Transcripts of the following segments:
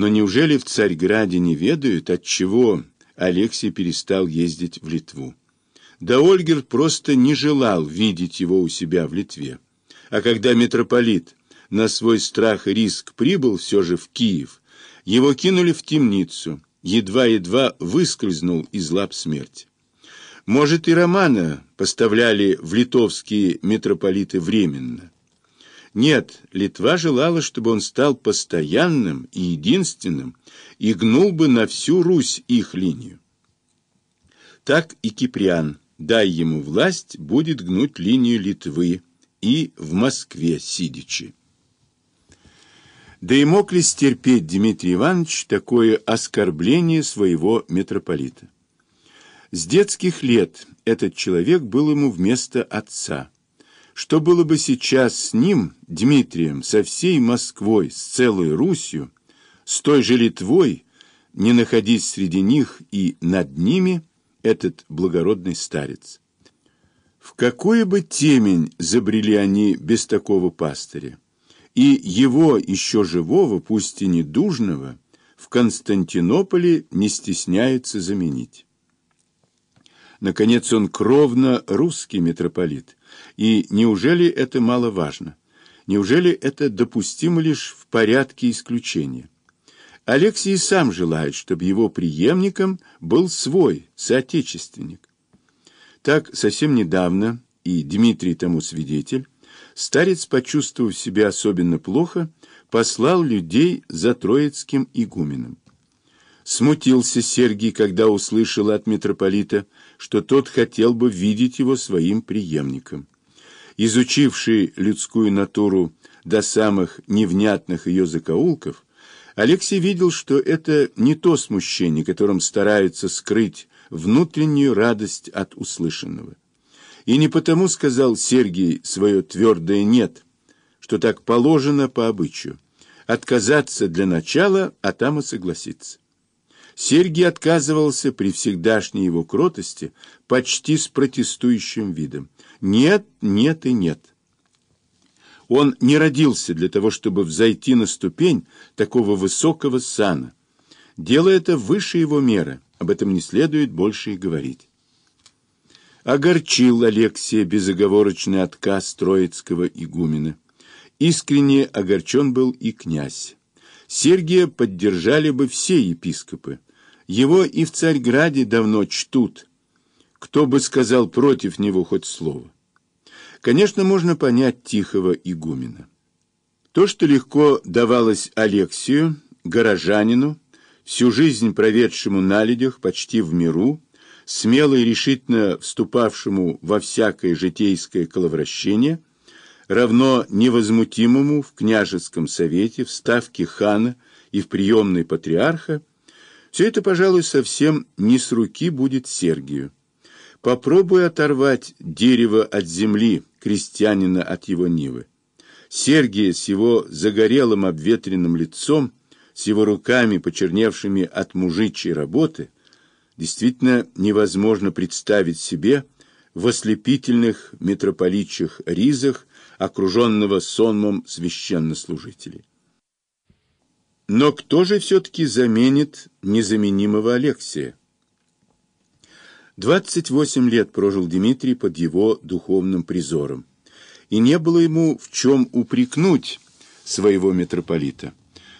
Но неужели в Царьграде не ведают, от чего Алексий перестал ездить в Литву? Да Ольгер просто не желал видеть его у себя в Литве. А когда митрополит на свой страх и риск прибыл все же в Киев, его кинули в темницу, едва-едва выскользнул из лап смерти. Может, и Романа поставляли в литовские митрополиты временно. Нет, Литва желала, чтобы он стал постоянным и единственным и гнул бы на всю Русь их линию. Так и Киприан, дай ему власть, будет гнуть линию Литвы и в Москве сидячи. Да и мог ли стерпеть Дмитрий Иванович такое оскорбление своего митрополита? С детских лет этот человек был ему вместо отца. Что было бы сейчас с ним, Дмитрием, со всей Москвой, с целой Русью, с той же Литвой, не находить среди них и над ними этот благородный старец? В какую бы темень забрели они без такого пастыря? И его, еще живого, пусть и недужного, в Константинополе не стесняются заменить. Наконец, он кровно русский митрополит. И неужели это мало важно? Неужели это допустимо лишь в порядке исключения? Алексий сам желает, чтобы его преемником был свой соотечественник. Так, совсем недавно, и Дмитрий тому свидетель, старец, почувствовав себя особенно плохо, послал людей за троицким игуменом. Смутился Сергий, когда услышал от митрополита, что тот хотел бы видеть его своим преемником. Изучивший людскую натуру до самых невнятных ее закоулков, Алексей видел, что это не то смущение, которым стараются скрыть внутреннюю радость от услышанного. И не потому сказал Сергий свое твердое «нет», что так положено по обычаю, отказаться для начала, а там и согласиться. Сергий отказывался при всегдашней его кротости почти с протестующим видом. Нет, нет и нет. Он не родился для того, чтобы взойти на ступень такого высокого сана. Дело это выше его меры, об этом не следует больше и говорить. Огорчил Алексия безоговорочный отказ Троицкого игумена. Искренне огорчен был и князь. Сергия поддержали бы все епископы, его и в Царьграде давно чтут. Кто бы сказал против него хоть слово? Конечно, можно понять тихого игумена. То, что легко давалось Алексию, горожанину, всю жизнь проведшему на людях, почти в миру, смело и решительно вступавшему во всякое житейское коловращение, равно невозмутимому в княжеском совете, в ставке хана и в приемной патриарха, все это, пожалуй, совсем не с руки будет Сергию. Попробуй оторвать дерево от земли, крестьянина от его нивы. Сергия с его загорелым обветренным лицом, с его руками, почерневшими от мужичьей работы, действительно невозможно представить себе в ослепительных митрополитчих ризах, окруженного сонмом священнослужителей. Но кто же все-таки заменит незаменимого Алексия? 28 лет прожил Дмитрий под его духовным призором, и не было ему в чем упрекнуть своего митрополита.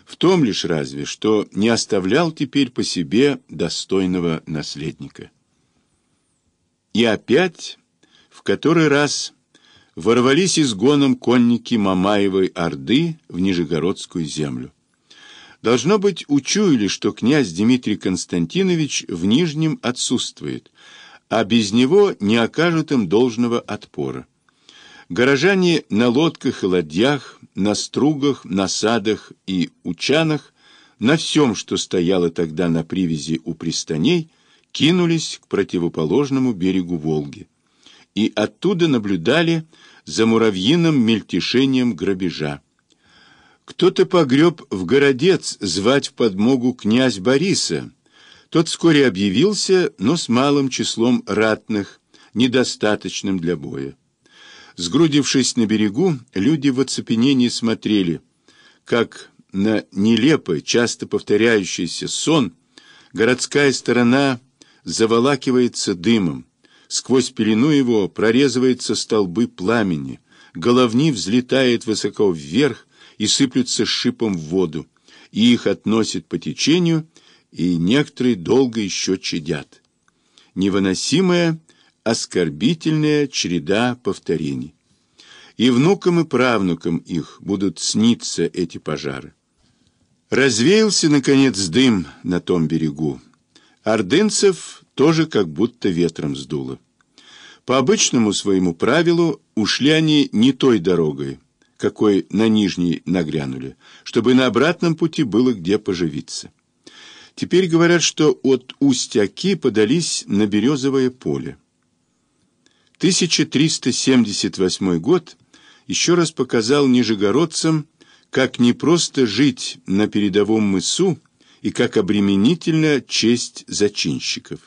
В том лишь разве, что не оставлял теперь по себе достойного наследника. И опять, в который раз, ворвались изгоном конники Мамаевой Орды в Нижегородскую землю. Должно быть, учуяли, что князь Дмитрий Константинович в Нижнем отсутствует, а без него не окажут им должного отпора. Горожане на лодках и ладьях, на стругах, на садах и учанах, на всем, что стояло тогда на привязи у пристаней, кинулись к противоположному берегу Волги и оттуда наблюдали за муравьиным мельтешением грабежа. Кто-то погреб в городец звать в подмогу князь Бориса. Тот вскоре объявился, но с малым числом ратных, недостаточным для боя. Сгрудившись на берегу, люди в оцепенении смотрели, как на нелепый, часто повторяющийся сон, городская сторона заволакивается дымом, сквозь пелену его прорезываются столбы пламени, головни взлетает высоко вверх и сыплются шипом в воду, и их относят по течению, и некоторые долго еще чадят. Невыносимая, оскорбительная череда повторений и внукам и правнукам их будут сниться эти пожары. Развеялся, наконец, дым на том берегу. Ордынцев тоже как будто ветром сдуло. По обычному своему правилу ушли они не той дорогой, какой на Нижней нагрянули, чтобы на обратном пути было где поживиться. Теперь говорят, что от Устяки подались на Березовое поле. 1378 год еще раз показал нижегородцам, как непросто жить на передовом мысу и как обременительна честь зачинщиков.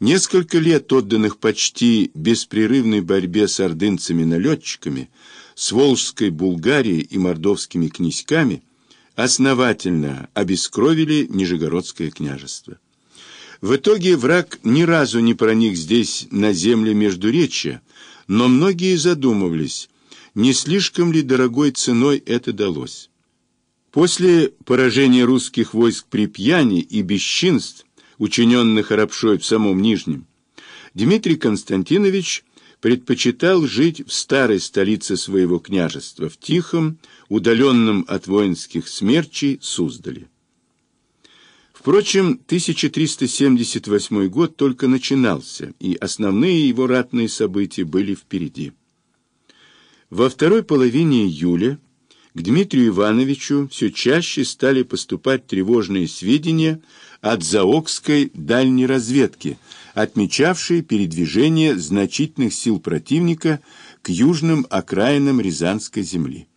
Несколько лет, отданных почти беспрерывной борьбе с ордынцами-налетчиками, с Волжской Булгарией и мордовскими князьками, основательно обескровили Нижегородское княжество. В итоге враг ни разу не проник здесь на земли Междуречья, но многие задумывались, не слишком ли дорогой ценой это далось. После поражения русских войск при Пьяне и бесчинств, учиненных Арабшой в самом Нижнем, Дмитрий Константинович предпочитал жить в старой столице своего княжества, в тихом, удаленном от воинских смерчей Суздале. Впрочем, 1378 год только начинался, и основные его ратные события были впереди. Во второй половине июля к Дмитрию Ивановичу все чаще стали поступать тревожные сведения от Заокской дальней разведки, отмечавшей передвижение значительных сил противника к южным окраинам Рязанской земли.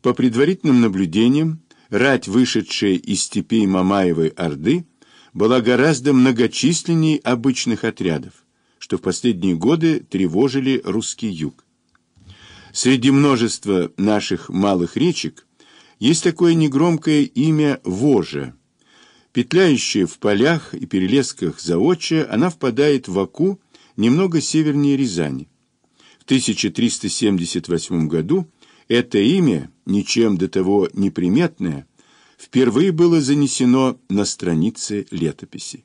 По предварительным наблюдениям, рать, вышедшая из степей Мамаевой Орды, была гораздо многочисленнее обычных отрядов, что в последние годы тревожили русский юг. Среди множества наших малых речек есть такое негромкое имя Вожа. Петляющая в полях и перелесках заочия, она впадает в Аку немного севернее Рязани. В 1378 году это имя, ничем до того неприметное, впервые было занесено на страницы летописи.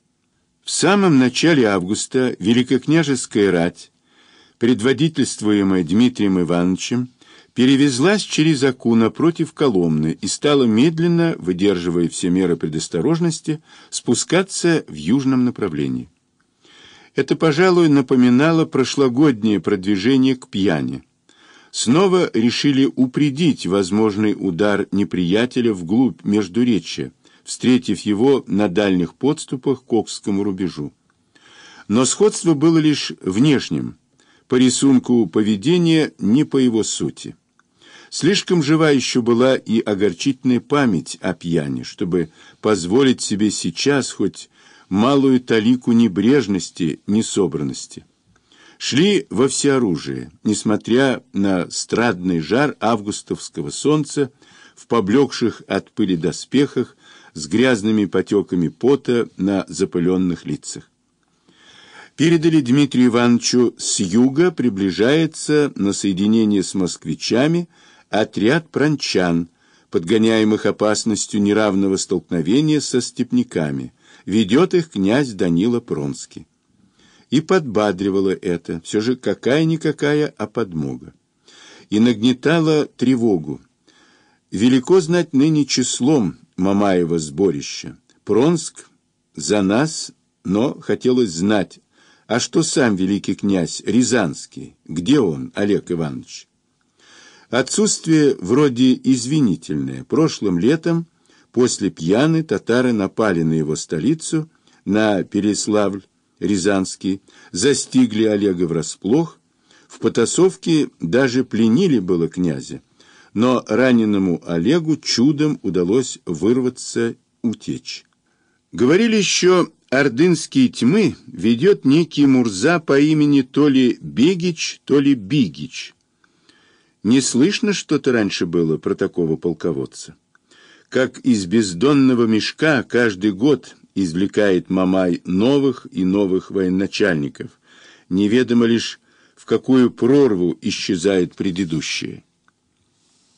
В самом начале августа Великокняжеская рать предводительствуемая Дмитрием Ивановичем, перевезлась через Аку напротив Коломны и стала медленно, выдерживая все меры предосторожности, спускаться в южном направлении. Это, пожалуй, напоминало прошлогоднее продвижение к пьяни. Снова решили упредить возможный удар неприятеля вглубь Междуречья, встретив его на дальних подступах к Окскому рубежу. Но сходство было лишь внешним – по рисунку поведения, не по его сути. Слишком жива еще была и огорчительная память о пьяне, чтобы позволить себе сейчас хоть малую талику небрежности, несобранности. Шли во всеоружие, несмотря на страдный жар августовского солнца, в поблекших от пыли доспехах, с грязными потеками пота на запыленных лицах. Передали Дмитрию Ивановичу с юга приближается на соединение с москвичами отряд пранчан, подгоняемых опасностью неравного столкновения со степняками. Ведет их князь Данила Пронский. И подбадривало это, все же какая-никакая, а подмога. И нагнетала тревогу. Велико знать ныне числом Мамаева сборища. Пронск за нас, но хотелось знать, а что сам великий князь Рязанский? Где он, Олег Иванович? Отсутствие вроде извинительное. Прошлым летом, после пьяны, татары напали на его столицу, на Переславль, Рязанский, застигли Олега врасплох, в потасовке даже пленили было князя, но раненому Олегу чудом удалось вырваться, утечь. Говорили еще ордынские тьмы ведет некий Мурза по имени то ли Бегич, то ли Бигич. Не слышно что-то раньше было про такого полководца. как из бездонного мешка каждый год извлекает Мамай новых и новых военачальников, неведомо лишь в какую прорву исчезают предыдущие.